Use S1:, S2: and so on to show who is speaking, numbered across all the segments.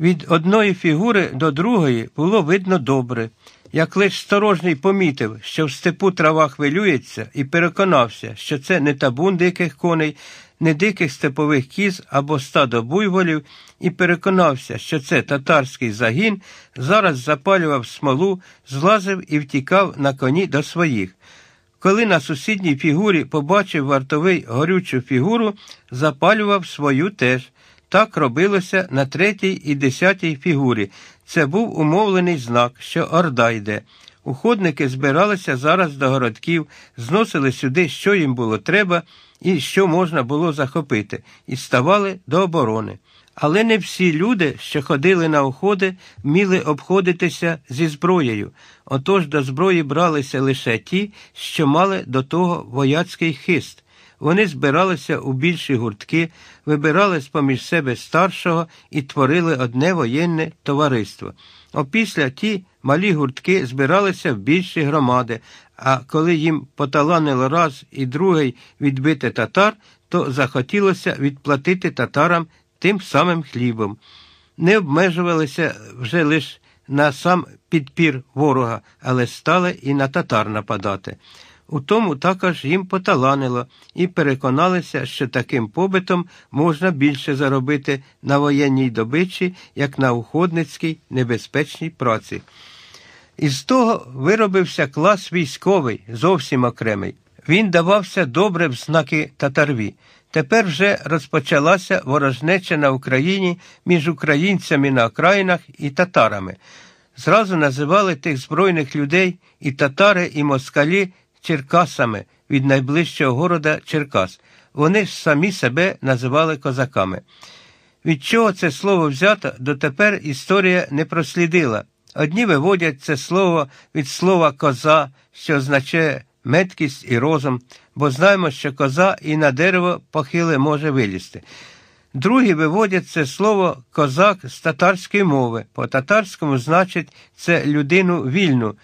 S1: Від одної фігури до другої було видно добре. Як лиш сторожній помітив, що в степу трава хвилюється, і переконався, що це не табун диких коней, не диких степових кіз або стадо буйволів, і переконався, що це татарський загін, зараз запалював смолу, злазив і втікав на коні до своїх. Коли на сусідній фігурі побачив вартовий горючу фігуру, запалював свою теж. Так робилося на третій і десятій фігурі. Це був умовлений знак, що орда йде. Уходники збиралися зараз до городків, зносили сюди, що їм було треба і що можна було захопити, і ставали до оборони. Але не всі люди, що ходили на уходи, вміли обходитися зі зброєю. Отож до зброї бралися лише ті, що мали до того вояцький хист. Вони збиралися у більші гуртки, вибирали з поміж себе старшого і творили одне воєнне товариство. Опісля ті малі гуртки збиралися в більші громади, а коли їм поталанило раз і другий відбити татар, то захотілося відплатити татарам тим самим хлібом. Не обмежувалися вже лише на сам підпір ворога, але стали і на татар нападати. У тому також їм поталанило і переконалися, що таким побитом можна більше заробити на воєнній добичі, як на уходницькій небезпечній праці. Із того виробився клас військовий, зовсім окремий. Він давався добре в знаки татарві. Тепер вже розпочалася ворожнеча на Україні між українцями на окраїнах і татарами. Зразу називали тих збройних людей і татари, і москалі Черкасами від найближчого города Черкас. Вони ж самі себе називали козаками. Від чого це слово взято, дотепер історія не прослідила. Одні виводять це слово від слова коза, що означає меткість і розум, бо знаємо, що коза і на дерево похиле може вилізти. Другі виводять це слово козак з татарської мови. По татарському значить це людину вільну,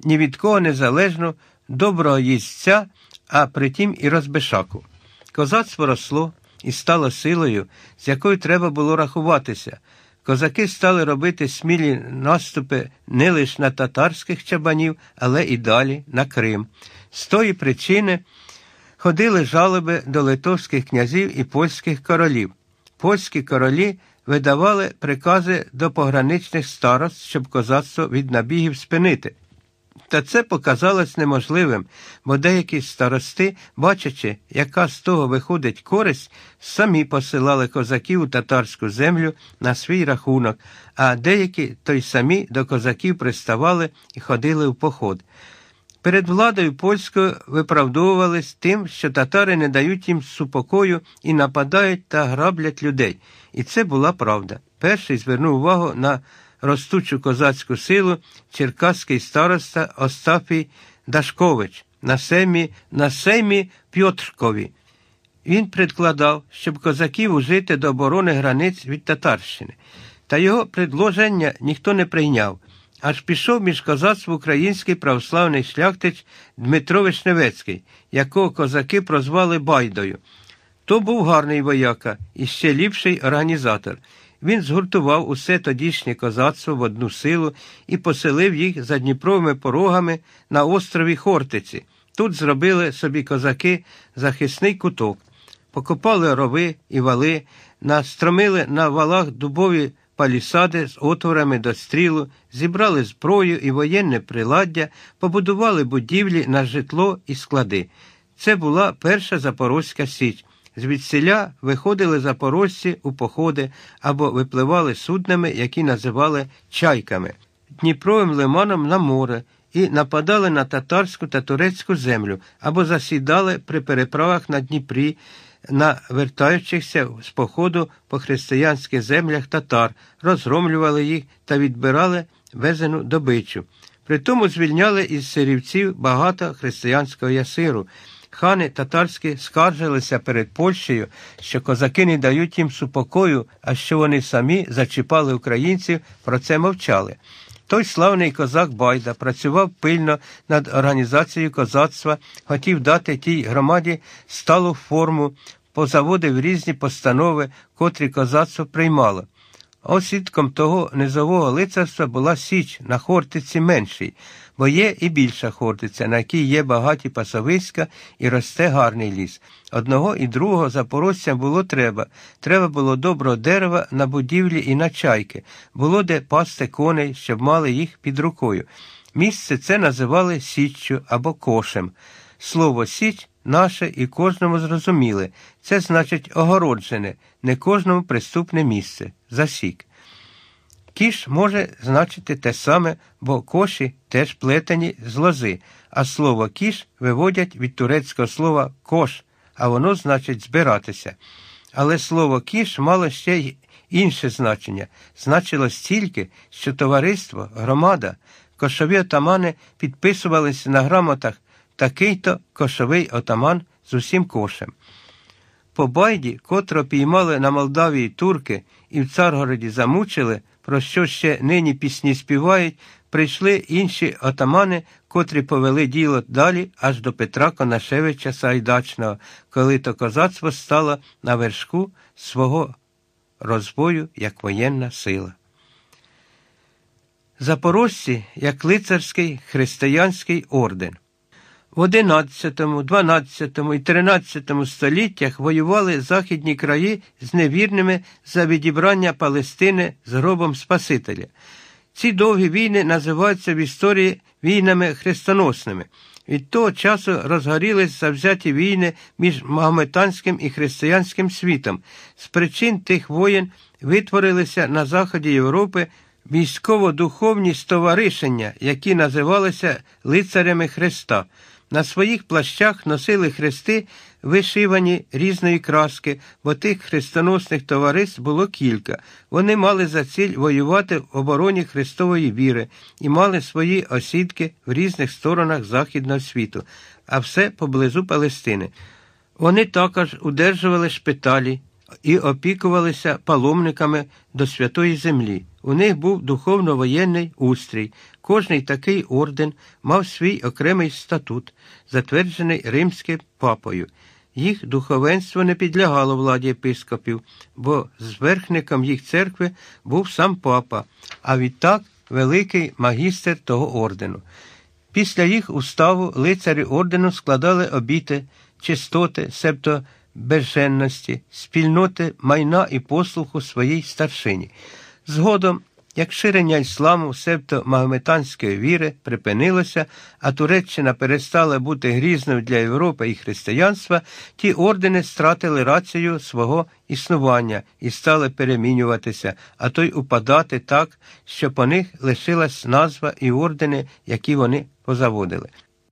S1: ні від кого незалежну, доброго їстця, а притім і розбишаку. Козацтво росло і стало силою, з якою треба було рахуватися. Козаки стали робити смілі наступи не лише на татарських чабанів, але і далі на Крим. З тої причини ходили жалоби до литовських князів і польських королів. Польські королі видавали прикази до пограничних старост, щоб козацтво від набігів спинити. Та це показалось неможливим, бо деякі старости, бачачи, яка з того виходить користь, самі посилали козаків у татарську землю на свій рахунок, а деякі то й самі до козаків приставали і ходили в поход. Перед владою польською виправдовувались тим, що татари не дають їм супокою і нападають та граблять людей. І це була правда. Перший звернув увагу на ростучу козацьку силу черкаський староста Остафій Дашкович на семі, на семі Пьотркові. Він предкладав, щоб козаків ужити до оборони границь від Татарщини. Та його предложення ніхто не прийняв. Аж пішов між козацтво український православний шляхтич Дмитро Вишневецький, якого козаки прозвали Байдою. То був гарний вояка і ще ліпший організатор. Він згуртував усе тодішнє козацтво в одну силу і поселив їх за Дніпровими порогами на острові Хортиці. Тут зробили собі козаки захисний куток, покопали рови і вали, настромили на валах дубові палісади з отворами до стрілу, зібрали зброю і воєнне приладдя, побудували будівлі на житло і склади. Це була перша Запорозька Січ. Звідсіля виходили запорожці у походи або випливали суднами, які називали чайками, Дніпровим лиманом на море і нападали на татарську та турецьку землю або засідали при переправах на Дніпрі, на вертаючихся з походу по християнських землях татар, розгромлювали їх та відбирали везену добичу. Притому звільняли із сирівців багато християнського ясиру. Хани татарські скаржилися перед Польщею, що козаки не дають їм супокою, а що вони самі зачіпали українців, про це мовчали. Той славний козак Байда працював пильно над організацією козацтва, хотів дати тій громаді сталу форму, позаводив різні постанови, котрі козацтво приймало. Осідком того низового лицарства була Січ на Хортиці меншій, бо є і більша Хортиця, на якій є багаті пасовиська і росте гарний ліс. Одного і другого запорожцям було треба. Треба було доброго дерева на будівлі і на чайки, було де пасти коней, щоб мали їх під рукою. Місце це називали Січчю або кошем. Слово Січ наше і кожному зрозуміле. Це значить огороджене, не кожному приступне місце. Засік. Кіш може значити те саме, бо коші теж плетені з лози, а слово кіш виводять від турецького слова кош, а воно значить збиратися. Але слово кіш мало ще й інше значення, значило стільки, що товариство, громада, кошові отамани підписувалися на грамотах такий-то кошовий отаман з усім кошем. По байді, котро піймали на Молдавії турки і в Царгороді замучили, про що ще нині пісні співають, прийшли інші отамани, котрі повели діло далі аж до Петра Конашевича Сайдачного, коли то козацтво стало на вершку свого розбою як воєнна сила. Запорожці як лицарський християнський орден. В XI, XII і XIII століттях воювали західні краї з невірними за відібрання Палестини з гробом Спасителя. Ці довгі війни називаються в історії війнами хрестоносними. Від того часу розгорілись завзяті війни між магометанським і християнським світом. З причин тих воєн витворилися на заході Європи військово-духовні стоваришення, які називалися лицарями Христа. На своїх плащах носили хрести, вишивані різної краски, бо тих хрестоносних товариств було кілька. Вони мали за ціль воювати в обороні Христової віри і мали свої осідки в різних сторонах Західного світу, а все поблизу Палестини. Вони також удержували шпиталі і опікувалися паломниками до святої землі. У них був духовно-воєнний устрій. Кожний такий орден мав свій окремий статут, затверджений римським папою. Їх духовенство не підлягало владі єпископів, бо зверхником їх церкви був сам папа, а відтак великий магістр того ордену. Після їх уставу лицарі ордену складали обіти, чистоти, себто безженності, спільноти майна і послуху своїй старшині. Згодом, як ширення ісламу, себто магометанської віри, припинилося, а Туреччина перестала бути грізною для Європи і християнства, ті ордени стратили рацію свого існування і стали перемінюватися, а то й упадати так, що по них лишилась назва і ордени, які вони позаводили.